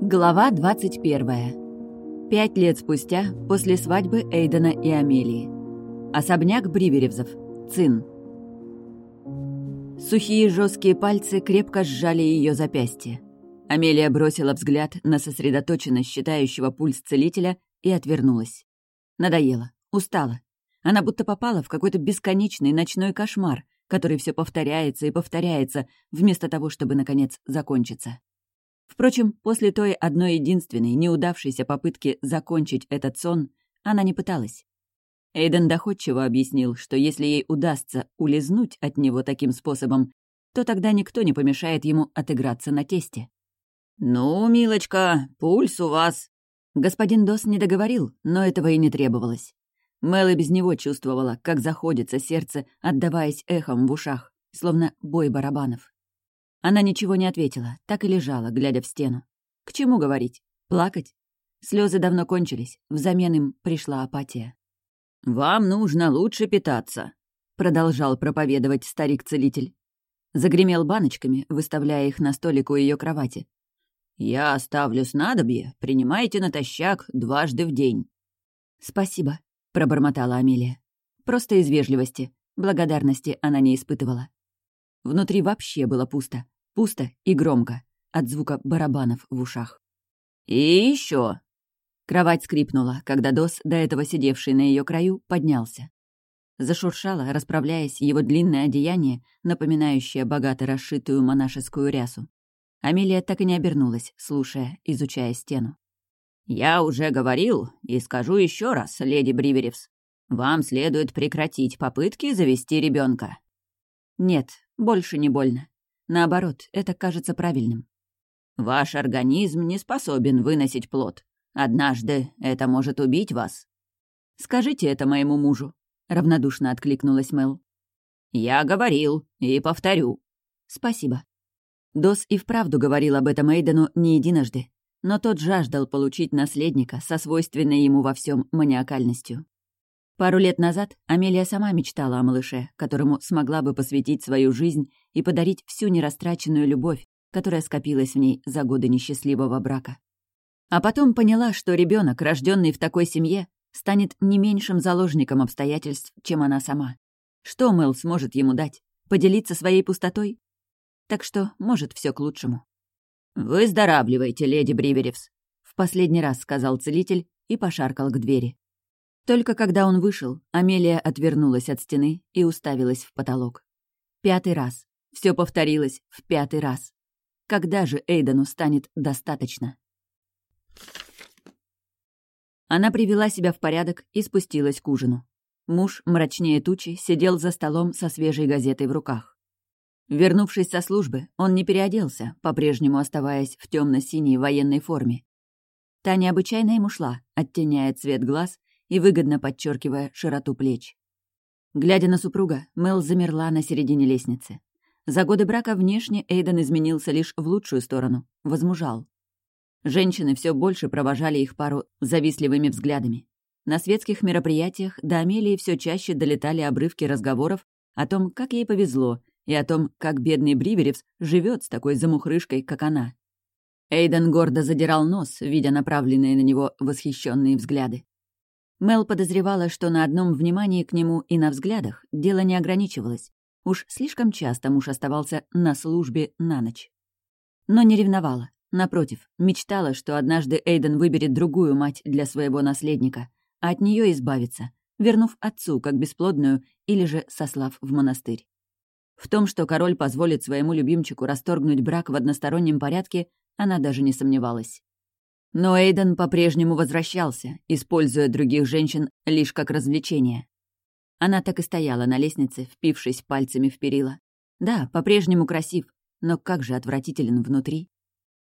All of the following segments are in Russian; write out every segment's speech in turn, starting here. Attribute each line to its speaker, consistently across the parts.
Speaker 1: Глава 21. Пять лет спустя, после свадьбы Эйдена и Амелии. Особняк Бриверевзов. Цин. Сухие жесткие пальцы крепко сжали ее запястье. Амелия бросила взгляд на сосредоточенно считающего пульс целителя и отвернулась. Надоело, устала. Она будто попала в какой-то бесконечный ночной кошмар, который все повторяется и повторяется, вместо того, чтобы, наконец, закончиться. Впрочем, после той одной единственной неудавшейся попытки закончить этот сон, она не пыталась. Эйден доходчиво объяснил, что если ей удастся улизнуть от него таким способом, то тогда никто не помешает ему отыграться на тесте. «Ну, милочка, пульс у вас...» Господин Дос не договорил, но этого и не требовалось. Мел и без него чувствовала, как заходится сердце, отдаваясь эхом в ушах, словно бой барабанов. Она ничего не ответила, так и лежала, глядя в стену. К чему говорить? Плакать? Слезы давно кончились, взамен им пришла апатия. «Вам нужно лучше питаться», — продолжал проповедовать старик-целитель. Загремел баночками, выставляя их на столик у ее кровати. «Я оставлю снадобье, принимайте натощак дважды в день». «Спасибо», — пробормотала Амелия. Просто из вежливости. Благодарности она не испытывала. Внутри вообще было пусто. Пусто и громко. От звука барабанов в ушах. «И еще. Кровать скрипнула, когда Дос, до этого сидевший на ее краю, поднялся. Зашуршало, расправляясь, его длинное одеяние, напоминающее богато расшитую монашескую рясу. Амелия так и не обернулась, слушая, изучая стену. «Я уже говорил и скажу еще раз, леди Бриверевс. Вам следует прекратить попытки завести ребенка. «Нет, больше не больно. Наоборот, это кажется правильным». «Ваш организм не способен выносить плод. Однажды это может убить вас». «Скажите это моему мужу», — равнодушно откликнулась Мел. «Я говорил и повторю». «Спасибо». Дос и вправду говорил об этом Эйдену не единожды, но тот жаждал получить наследника со свойственной ему во всем маниакальностью. Пару лет назад Амелия сама мечтала о малыше, которому смогла бы посвятить свою жизнь и подарить всю нерастраченную любовь, которая скопилась в ней за годы несчастливого брака. А потом поняла, что ребенок, рожденный в такой семье, станет не меньшим заложником обстоятельств, чем она сама. Что Мэл сможет ему дать? Поделиться своей пустотой? Так что, может, все к лучшему. «Выздоравливайте, леди Бриверевс», — в последний раз сказал целитель и пошаркал к двери. Только когда он вышел, Амелия отвернулась от стены и уставилась в потолок. Пятый раз. Все повторилось в пятый раз. Когда же Эйдену станет достаточно? Она привела себя в порядок и спустилась к ужину. Муж, мрачнее тучи, сидел за столом со свежей газетой в руках. Вернувшись со службы, он не переоделся, по-прежнему оставаясь в темно синей военной форме. Та необычайно ему шла, оттеняя цвет глаз и выгодно подчеркивая широту плеч. Глядя на супруга, Мел замерла на середине лестницы. За годы брака внешне Эйден изменился лишь в лучшую сторону, возмужал. Женщины все больше провожали их пару завистливыми взглядами. На светских мероприятиях до Амелии все чаще долетали обрывки разговоров о том, как ей повезло, и о том, как бедный Бриверевс живет с такой замухрышкой, как она. Эйден гордо задирал нос, видя направленные на него восхищенные взгляды. Мел подозревала, что на одном внимании к нему и на взглядах дело не ограничивалось. Уж слишком часто муж оставался на службе на ночь. Но не ревновала. Напротив, мечтала, что однажды Эйден выберет другую мать для своего наследника, а от нее избавится, вернув отцу как бесплодную или же сослав в монастырь. В том, что король позволит своему любимчику расторгнуть брак в одностороннем порядке, она даже не сомневалась. Но Эйден по-прежнему возвращался, используя других женщин лишь как развлечение. Она так и стояла на лестнице, впившись пальцами в перила. Да, по-прежнему красив, но как же отвратителен внутри.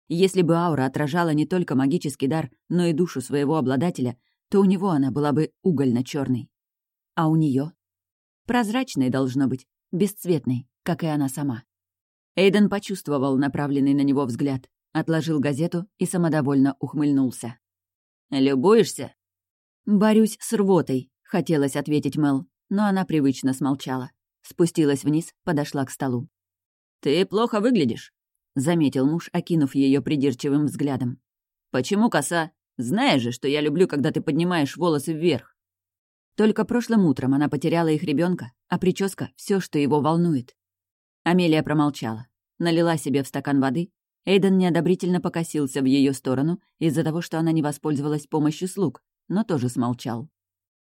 Speaker 1: Если бы аура отражала не только магический дар, но и душу своего обладателя, то у него она была бы угольно черной А у нее Прозрачной должно быть, бесцветной, как и она сама. Эйден почувствовал направленный на него взгляд, отложил газету и самодовольно ухмыльнулся. «Любуешься?» «Борюсь с рвотой», — хотелось ответить Мел, но она привычно смолчала. Спустилась вниз, подошла к столу. «Ты плохо выглядишь». — заметил муж, окинув ее придирчивым взглядом. «Почему коса? Знаешь же, что я люблю, когда ты поднимаешь волосы вверх». Только прошлым утром она потеряла их ребенка, а прическа — все, что его волнует. Амелия промолчала, налила себе в стакан воды. Эйден неодобрительно покосился в ее сторону из-за того, что она не воспользовалась помощью слуг, но тоже смолчал.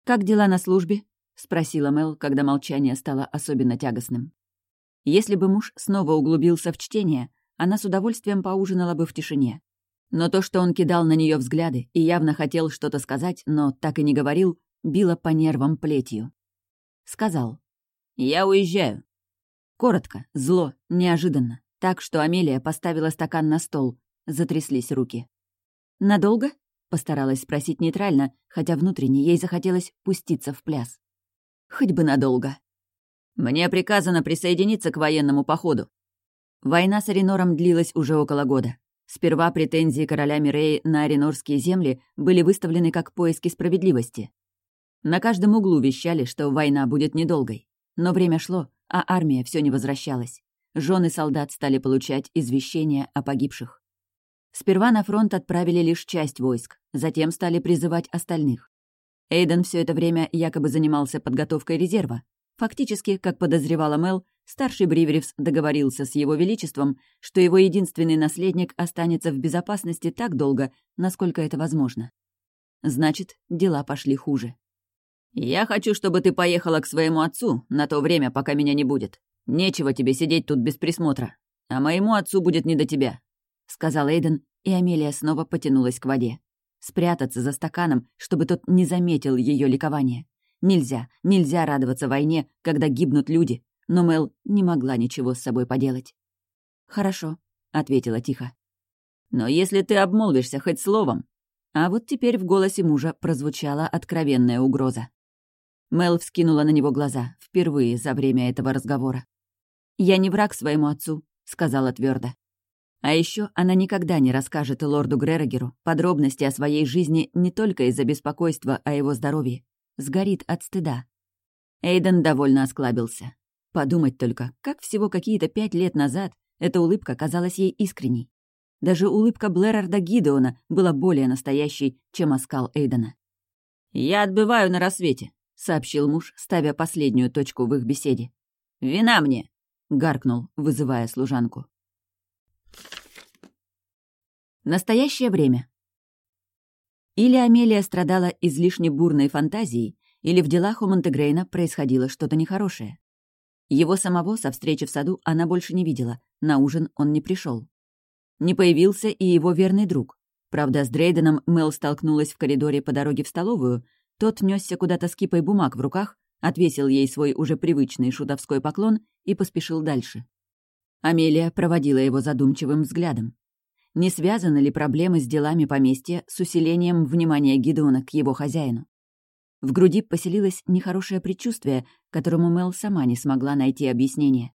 Speaker 1: «Как дела на службе?» — спросила Мел, когда молчание стало особенно тягостным. Если бы муж снова углубился в чтение, она с удовольствием поужинала бы в тишине. Но то, что он кидал на нее взгляды и явно хотел что-то сказать, но так и не говорил, било по нервам плетью. Сказал. «Я уезжаю». Коротко, зло, неожиданно. Так что Амелия поставила стакан на стол. Затряслись руки. «Надолго?» — постаралась спросить нейтрально, хотя внутренне ей захотелось пуститься в пляс. «Хоть бы надолго». «Мне приказано присоединиться к военному походу». Война с Аринором длилась уже около года. Сперва претензии короля Миреи на аринорские земли были выставлены как поиски справедливости. На каждом углу вещали, что война будет недолгой. Но время шло, а армия все не возвращалась. Жены солдат стали получать извещения о погибших. Сперва на фронт отправили лишь часть войск, затем стали призывать остальных. Эйден все это время якобы занимался подготовкой резерва, Фактически, как подозревала Мел, старший Бриверевс договорился с его величеством, что его единственный наследник останется в безопасности так долго, насколько это возможно. Значит, дела пошли хуже. «Я хочу, чтобы ты поехала к своему отцу на то время, пока меня не будет. Нечего тебе сидеть тут без присмотра. А моему отцу будет не до тебя», — сказал Эйден, и Амелия снова потянулась к воде. Спрятаться за стаканом, чтобы тот не заметил ее ликование. Нельзя, нельзя радоваться войне, когда гибнут люди, но Мел не могла ничего с собой поделать. «Хорошо», — ответила тихо. «Но если ты обмолвишься хоть словом...» А вот теперь в голосе мужа прозвучала откровенная угроза. Мел вскинула на него глаза, впервые за время этого разговора. «Я не враг своему отцу», — сказала твердо. А еще она никогда не расскажет лорду Грерогеру подробности о своей жизни не только из-за беспокойства о его здоровье, сгорит от стыда. Эйден довольно осклабился. Подумать только, как всего какие-то пять лет назад эта улыбка казалась ей искренней. Даже улыбка Блэрарда Гидеона была более настоящей, чем оскал Эйдена. «Я отбываю на рассвете», — сообщил муж, ставя последнюю точку в их беседе. «Вина мне!» — гаркнул, вызывая служанку. Настоящее время. Или Амелия страдала излишне бурной фантазией, или в делах у Монтегрейна происходило что-то нехорошее. Его самого со встречи в саду она больше не видела, на ужин он не пришел. Не появился и его верный друг. Правда, с Дрейденом Мел столкнулась в коридоре по дороге в столовую, тот несся куда-то с кипой бумаг в руках, отвесил ей свой уже привычный шутовской поклон и поспешил дальше. Амелия проводила его задумчивым взглядом. Не связаны ли проблемы с делами поместья с усилением внимания Гидеона к его хозяину? В груди поселилось нехорошее предчувствие, которому Мел сама не смогла найти объяснение.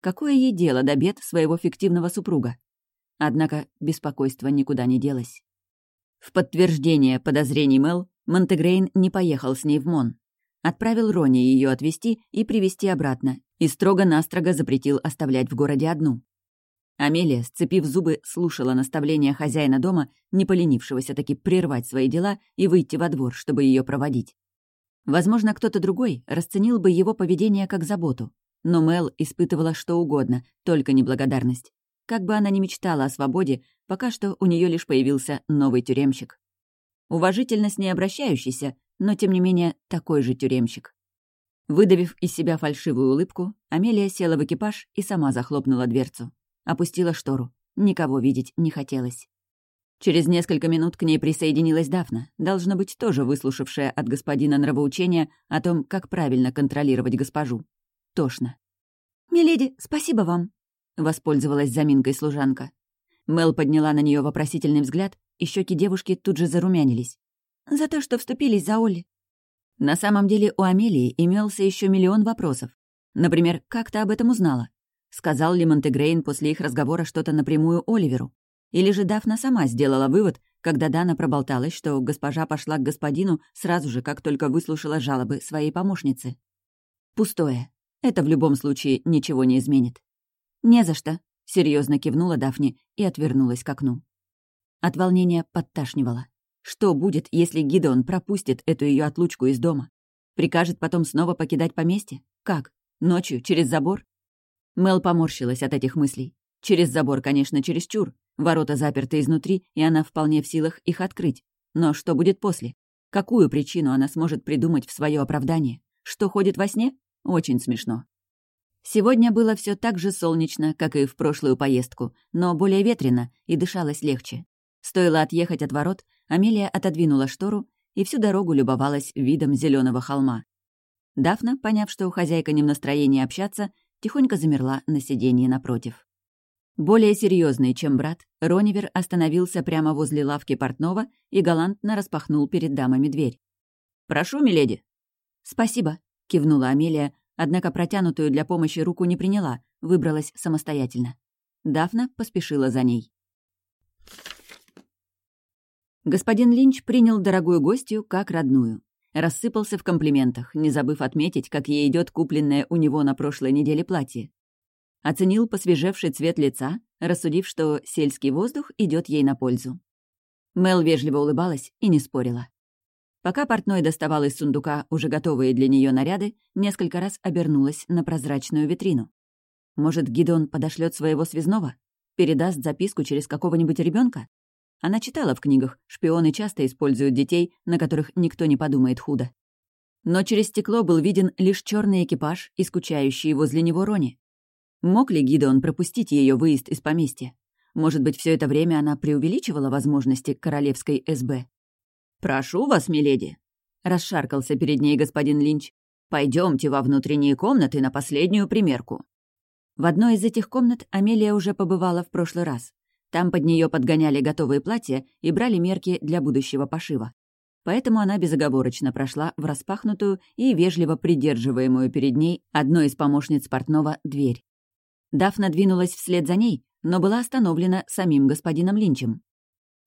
Speaker 1: Какое ей дело до бед своего фиктивного супруга? Однако беспокойство никуда не делось. В подтверждение подозрений Мел, Монтегрейн не поехал с ней в Мон. Отправил Рони ее отвезти и привести обратно, и строго-настрого запретил оставлять в городе одну. Амелия, сцепив зубы, слушала наставления хозяина дома, не поленившегося таки прервать свои дела и выйти во двор, чтобы ее проводить. Возможно, кто-то другой расценил бы его поведение как заботу, но Мел испытывала что угодно, только не благодарность. Как бы она ни мечтала о свободе, пока что у нее лишь появился новый тюремщик. Уважительно с ней обращающийся, но тем не менее такой же тюремщик. Выдавив из себя фальшивую улыбку, Амелия села в экипаж и сама захлопнула дверцу. Опустила штору. Никого видеть не хотелось. Через несколько минут к ней присоединилась Дафна, должно быть, тоже выслушавшая от господина нравоучения о том, как правильно контролировать госпожу. Тошно. «Миледи, спасибо вам», — воспользовалась заминкой служанка. Мел подняла на нее вопросительный взгляд, и щеки девушки тут же зарумянились. «За то, что вступились за Олли». На самом деле у Амелии имелся еще миллион вопросов. Например, как ты об этом узнала? Сказал ли Монтегрейн после их разговора что-то напрямую Оливеру? Или же Дафна сама сделала вывод, когда Дана проболталась, что госпожа пошла к господину сразу же, как только выслушала жалобы своей помощницы? Пустое. Это в любом случае ничего не изменит. «Не за что», серьезно кивнула Дафне и отвернулась к окну. От волнения подташнивала. Что будет, если Гидеон пропустит эту ее отлучку из дома? Прикажет потом снова покидать поместье? Как? Ночью, через забор? Мел поморщилась от этих мыслей. Через забор, конечно, через чур. Ворота заперты изнутри, и она вполне в силах их открыть. Но что будет после? Какую причину она сможет придумать в свое оправдание? Что ходит во сне? Очень смешно. Сегодня было все так же солнечно, как и в прошлую поездку, но более ветрено и дышалось легче. Стоило отъехать от ворот, Амелия отодвинула штору и всю дорогу любовалась видом зеленого холма. Дафна, поняв, что хозяйка не в настроении общаться, тихонько замерла на сиденье напротив. Более серьезный, чем брат, Ронивер остановился прямо возле лавки портного и галантно распахнул перед дамами дверь. «Прошу, миледи!» «Спасибо», — кивнула Амелия, однако протянутую для помощи руку не приняла, выбралась самостоятельно. Дафна поспешила за ней. Господин Линч принял дорогую гостью как родную. Рассыпался в комплиментах, не забыв отметить, как ей идет купленное у него на прошлой неделе платье. Оценил посвежевший цвет лица, рассудив, что сельский воздух идет ей на пользу. Мел вежливо улыбалась и не спорила. Пока портной доставал из сундука уже готовые для нее наряды, несколько раз обернулась на прозрачную витрину. Может, Гидон подошлет своего связного? Передаст записку через какого-нибудь ребенка? Она читала в книгах, шпионы часто используют детей, на которых никто не подумает худо. Но через стекло был виден лишь черный экипаж и скучающий возле него Рони. Мог ли Гидеон пропустить ее выезд из поместья? Может быть, все это время она преувеличивала возможности королевской СБ? «Прошу вас, миледи», — расшаркался перед ней господин Линч. Пойдемте во внутренние комнаты на последнюю примерку». В одной из этих комнат Амелия уже побывала в прошлый раз. Там под нее подгоняли готовые платья и брали мерки для будущего пошива. Поэтому она безоговорочно прошла в распахнутую и вежливо придерживаемую перед ней одной из помощниц портного дверь. Дафна двинулась вслед за ней, но была остановлена самим господином Линчем.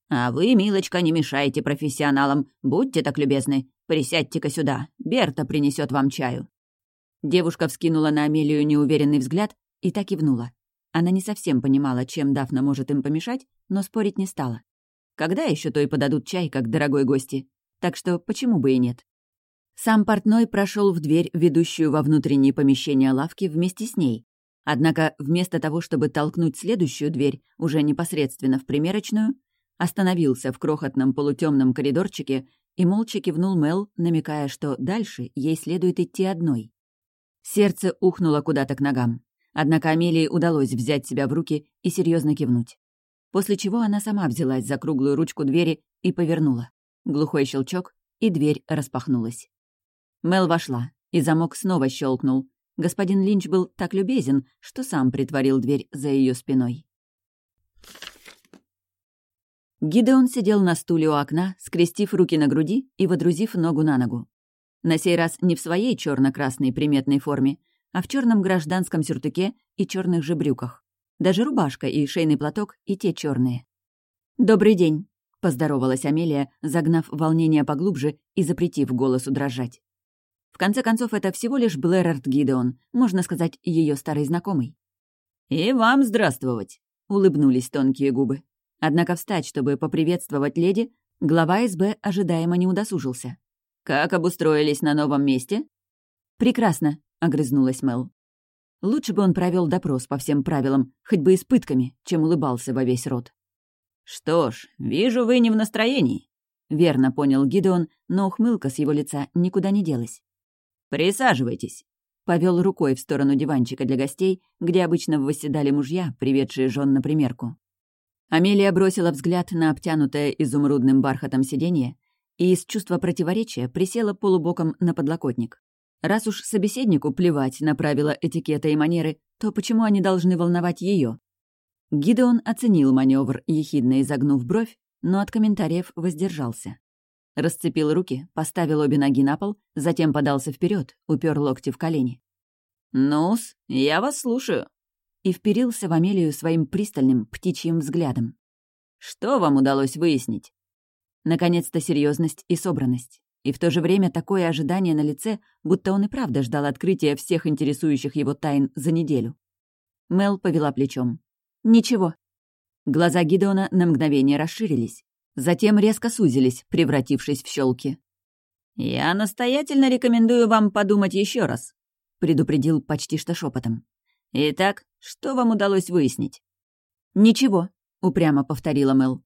Speaker 1: «А вы, милочка, не мешайте профессионалам. Будьте так любезны. Присядьте-ка сюда. Берта принесет вам чаю». Девушка вскинула на Амелию неуверенный взгляд и так кивнула. Она не совсем понимала, чем Дафна может им помешать, но спорить не стала. Когда еще то и подадут чай, как дорогой гости? Так что почему бы и нет? Сам портной прошел в дверь, ведущую во внутренние помещения лавки, вместе с ней. Однако вместо того, чтобы толкнуть следующую дверь, уже непосредственно в примерочную, остановился в крохотном полутемном коридорчике и молча кивнул Мел, намекая, что дальше ей следует идти одной. Сердце ухнуло куда-то к ногам. Однако Амелии удалось взять себя в руки и серьезно кивнуть. После чего она сама взялась за круглую ручку двери и повернула. Глухой щелчок, и дверь распахнулась. Мел вошла, и замок снова щелкнул. Господин Линч был так любезен, что сам притворил дверь за ее спиной. Гидеон сидел на стуле у окна, скрестив руки на груди и водрузив ногу на ногу. На сей раз не в своей черно красной приметной форме, а в черном гражданском сюртуке и черных же брюках. Даже рубашка и шейный платок и те черные. «Добрый день», — поздоровалась Амелия, загнав волнение поглубже и запретив голосу дрожать. В конце концов, это всего лишь Блэрард Гидеон, можно сказать, ее старый знакомый. «И вам здравствовать», — улыбнулись тонкие губы. Однако встать, чтобы поприветствовать леди, глава СБ ожидаемо не удосужился. «Как обустроились на новом месте?» «Прекрасно», — огрызнулась Мел. Лучше бы он провел допрос по всем правилам, хоть бы и с пытками, чем улыбался во весь рот. «Что ж, вижу, вы не в настроении», — верно понял Гидеон, но ухмылка с его лица никуда не делась. «Присаживайтесь», — повел рукой в сторону диванчика для гостей, где обычно восседали мужья, приведшие жен на примерку. Амелия бросила взгляд на обтянутое изумрудным бархатом сиденье и из чувства противоречия присела полубоком на подлокотник. Раз уж собеседнику плевать на правила этикета и манеры, то почему они должны волновать ее? Гидеон оценил маневр, ехидно изогнув бровь, но от комментариев воздержался. Расцепил руки, поставил обе ноги на пол, затем подался вперед, упер локти в колени. «Ну-с, я вас слушаю», и вперился в Амелию своим пристальным птичьим взглядом. «Что вам удалось выяснить?» Наконец-то серьезность и собранность. И в то же время такое ожидание на лице, будто он и правда ждал открытия всех интересующих его тайн за неделю. Мел повела плечом. «Ничего». Глаза Гидеона на мгновение расширились, затем резко сузились, превратившись в щелки. «Я настоятельно рекомендую вам подумать еще раз», — предупредил почти что шепотом. «Итак, что вам удалось выяснить?» «Ничего», — упрямо повторила Мэл.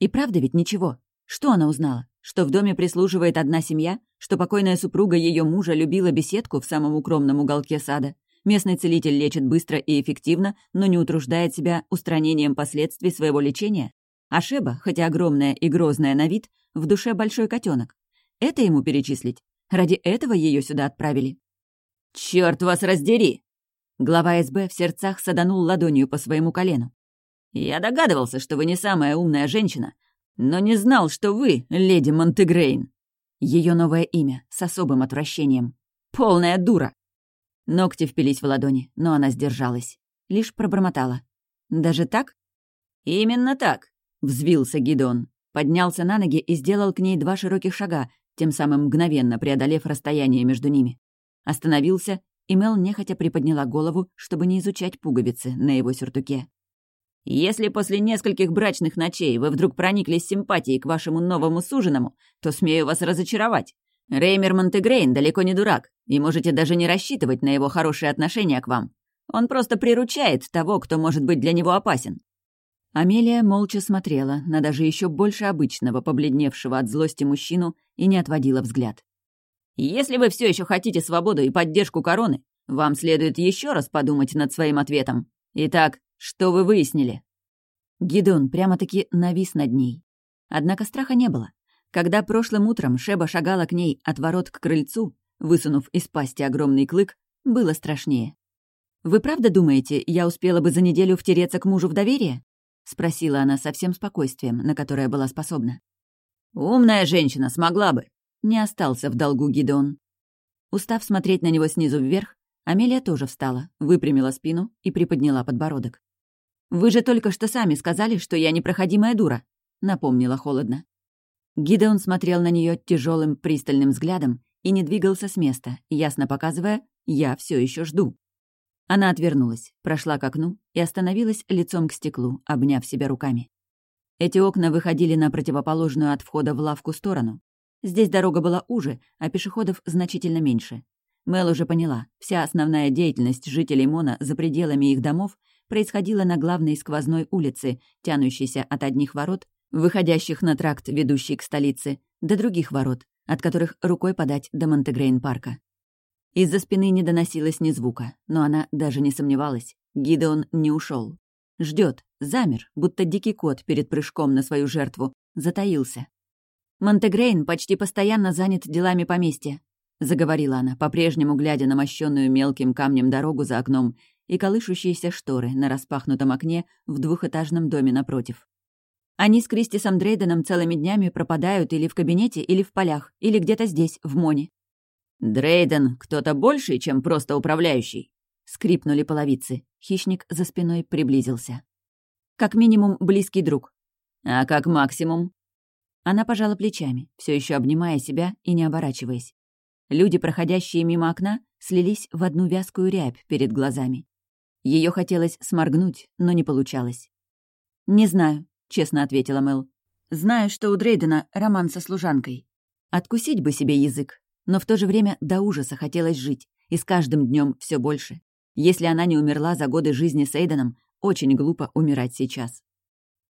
Speaker 1: «И правда ведь ничего. Что она узнала? Что в доме прислуживает одна семья? Что покойная супруга ее мужа любила беседку в самом укромном уголке сада? Местный целитель лечит быстро и эффективно, но не утруждает себя устранением последствий своего лечения? А Шеба, хотя огромная и грозная на вид, в душе большой котенок. Это ему перечислить? Ради этого ее сюда отправили? Черт вас раздери! Глава СБ в сердцах саданул ладонью по своему колену. «Я догадывался, что вы не самая умная женщина, но не знал, что вы леди Монтегрейн». Ее новое имя, с особым отвращением. «Полная дура!» Ногти впились в ладони, но она сдержалась. Лишь пробормотала. «Даже так?» «Именно так», — взвился Гидон. Поднялся на ноги и сделал к ней два широких шага, тем самым мгновенно преодолев расстояние между ними. Остановился, и Мел нехотя приподняла голову, чтобы не изучать пуговицы на его сюртуке. Если после нескольких брачных ночей вы вдруг прониклись симпатией к вашему новому суженому, то смею вас разочаровать. Реймер Монтегрейн далеко не дурак, и можете даже не рассчитывать на его хорошее отношение к вам. Он просто приручает того, кто может быть для него опасен». Амелия молча смотрела на даже еще больше обычного побледневшего от злости мужчину и не отводила взгляд. «Если вы все еще хотите свободу и поддержку короны, вам следует еще раз подумать над своим ответом. Итак, что вы выяснили?» Гидон прямо-таки навис над ней. Однако страха не было. Когда прошлым утром Шеба шагала к ней от ворот к крыльцу, высунув из пасти огромный клык, было страшнее. «Вы правда думаете, я успела бы за неделю втереться к мужу в доверие?» — спросила она со всем спокойствием, на которое была способна. «Умная женщина смогла бы!» — не остался в долгу Гидон. Устав смотреть на него снизу вверх, Амелия тоже встала, выпрямила спину и приподняла подбородок. «Вы же только что сами сказали, что я непроходимая дура», — напомнила холодно. Гидеон смотрел на нее тяжелым пристальным взглядом и не двигался с места, ясно показывая «я все еще жду». Она отвернулась, прошла к окну и остановилась лицом к стеклу, обняв себя руками. Эти окна выходили на противоположную от входа в лавку сторону. Здесь дорога была уже, а пешеходов значительно меньше. Мел уже поняла, вся основная деятельность жителей Мона за пределами их домов происходила на главной сквозной улице, тянущейся от одних ворот, выходящих на тракт, ведущий к столице, до других ворот, от которых рукой подать до Монтегрейн-парка. Из-за спины не доносилось ни звука, но она даже не сомневалась. Гидеон не ушел. Ждет, замер, будто дикий кот перед прыжком на свою жертву, затаился. Монтегрейн почти постоянно занят делами поместья, заговорила она, по-прежнему глядя на мощенную мелким камнем дорогу за окном и колышущиеся шторы на распахнутом окне в двухэтажном доме напротив. Они с Кристисом Дрейденом целыми днями пропадают или в кабинете, или в полях, или где-то здесь, в Моне. «Дрейден кто-то больший, чем просто управляющий?» Скрипнули половицы. Хищник за спиной приблизился. «Как минимум, близкий друг». «А как максимум?» Она пожала плечами, все еще обнимая себя и не оборачиваясь. Люди, проходящие мимо окна, слились в одну вязкую рябь перед глазами. Ее хотелось сморгнуть, но не получалось. «Не знаю», — честно ответила Мэл. «Знаю, что у Дрейдена роман со служанкой. Откусить бы себе язык, но в то же время до ужаса хотелось жить, и с каждым днем все больше. Если она не умерла за годы жизни с Эйденом, очень глупо умирать сейчас.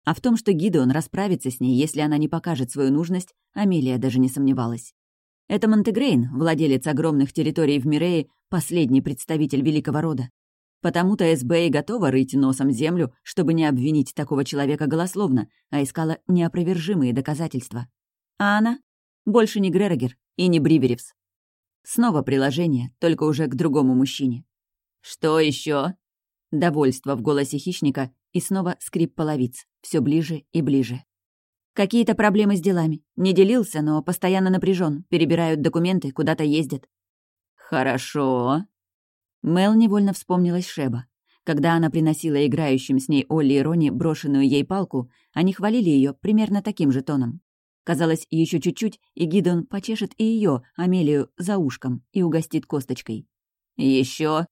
Speaker 1: А в том, что Гидеон расправится с ней, если она не покажет свою нужность, Амелия даже не сомневалась. Это Монтегрейн, владелец огромных территорий в Мирее, последний представитель великого рода. Потому-то СБ и готова рыть носом землю, чтобы не обвинить такого человека голословно, а искала неопровержимые доказательства. А она? Больше не Грерогер и не Бриверевс. Снова приложение, только уже к другому мужчине. «Что еще? Довольство в голосе хищника и снова скрип половиц, все ближе и ближе. Какие-то проблемы с делами. Не делился, но постоянно напряжен, перебирают документы, куда-то ездят. Хорошо. Мел невольно вспомнилась Шеба. Когда она приносила играющим с ней Олли и Рони брошенную ей палку, они хвалили ее примерно таким же тоном. Казалось, еще чуть-чуть, и Гидон почешет и ее, Амелию, за ушком и угостит косточкой. Еще.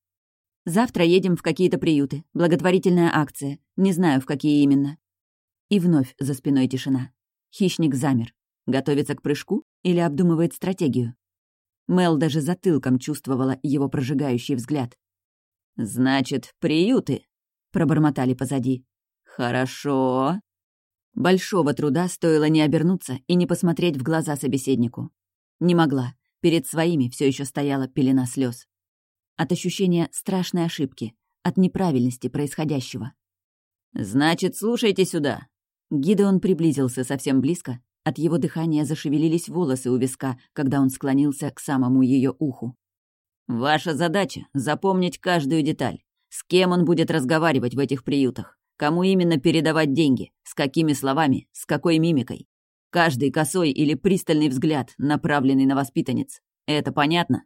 Speaker 1: Завтра едем в какие-то приюты. Благотворительная акция. Не знаю, в какие именно». И вновь за спиной тишина. Хищник замер. Готовится к прыжку или обдумывает стратегию? Мел даже затылком чувствовала его прожигающий взгляд. «Значит, приюты», — пробормотали позади. «Хорошо». Большого труда стоило не обернуться и не посмотреть в глаза собеседнику. Не могла. Перед своими все еще стояла пелена слез. От ощущения страшной ошибки, от неправильности происходящего. «Значит, слушайте сюда». Гидеон приблизился совсем близко, от его дыхания зашевелились волосы у виска, когда он склонился к самому ее уху. «Ваша задача — запомнить каждую деталь. С кем он будет разговаривать в этих приютах, кому именно передавать деньги, с какими словами, с какой мимикой. Каждый косой или пристальный взгляд, направленный на воспитанниц. Это понятно?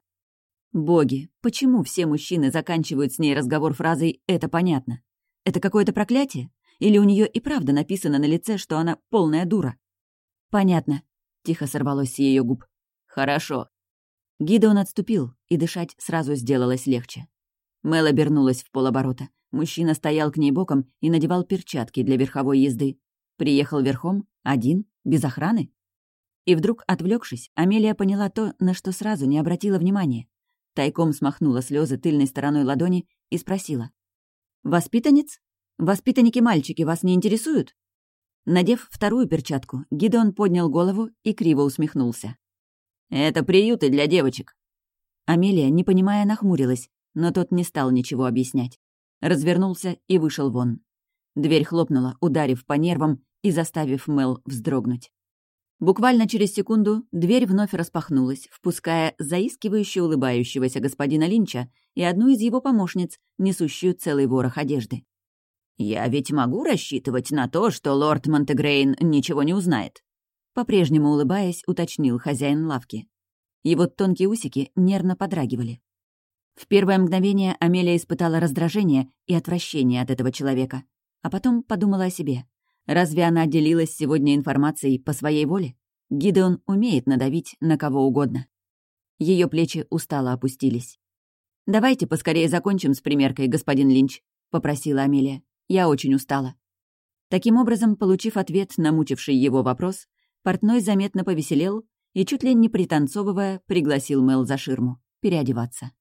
Speaker 1: Боги, почему все мужчины заканчивают с ней разговор фразой «это понятно»? Это какое-то проклятие? Или у нее и правда написано на лице, что она полная дура? «Понятно», — тихо сорвалось с ее губ. «Хорошо». Гидеон отступил, и дышать сразу сделалось легче. Мел обернулась в полоборота. Мужчина стоял к ней боком и надевал перчатки для верховой езды. Приехал верхом, один, без охраны. И вдруг, отвлекшись, Амелия поняла то, на что сразу не обратила внимания. Тайком смахнула слезы тыльной стороной ладони и спросила. «Воспитанец? Воспитанники-мальчики вас не интересуют?» Надев вторую перчатку, Гидеон поднял голову и криво усмехнулся. «Это приюты для девочек». Амелия, не понимая, нахмурилась, но тот не стал ничего объяснять. Развернулся и вышел вон. Дверь хлопнула, ударив по нервам и заставив Мел вздрогнуть. Буквально через секунду дверь вновь распахнулась, впуская заискивающе улыбающегося господина Линча и одну из его помощниц, несущую целый ворох одежды. «Я ведь могу рассчитывать на то, что лорд Монтегрейн ничего не узнает?» По-прежнему улыбаясь, уточнил хозяин лавки. Его тонкие усики нервно подрагивали. В первое мгновение Амелия испытала раздражение и отвращение от этого человека, а потом подумала о себе. Разве она делилась сегодня информацией по своей воле? Гидеон умеет надавить на кого угодно. Ее плечи устало опустились. «Давайте поскорее закончим с примеркой, господин Линч», — попросила Амелия. Я очень устала». Таким образом, получив ответ на мучивший его вопрос, портной заметно повеселел и, чуть ли не пританцовывая, пригласил Мел за ширму переодеваться.